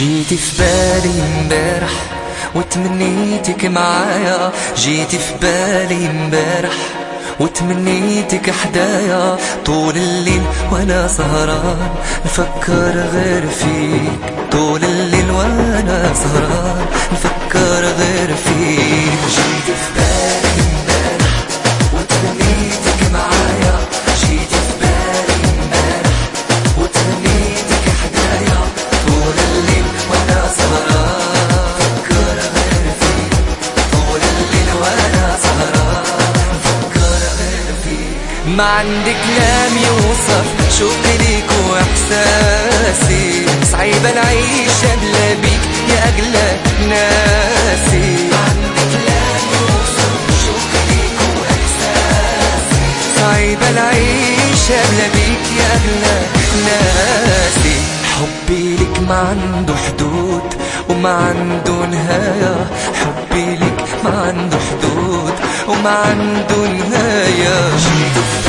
جيتي في بالي امبارح وتمنيتك معايا. جيتي في بالي امبارح وتمنيتك حدايا. طول الليل وأنا سهران نفكر غير فيك. طول الليل وأنا سهران نفكر غير فيك. ما عندي كلام يوصف شوقي ليك وإحساسي. صعيبة العيشة بلا بيك يا أغلى ناسي. ما عندي بيك يا أغلى ناسي. حبي لك ما عنده حدود وما عنده نهاية. حبي لك ما عنده حدود. وما عنده نهاية جيت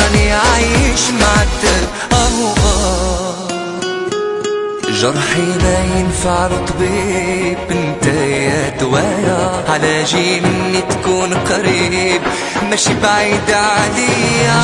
راني عايش آه آه جرحي ما ينفع الطبيب انت يا دوايا. على جي مني تكون قريب ماشي بعيد عليا.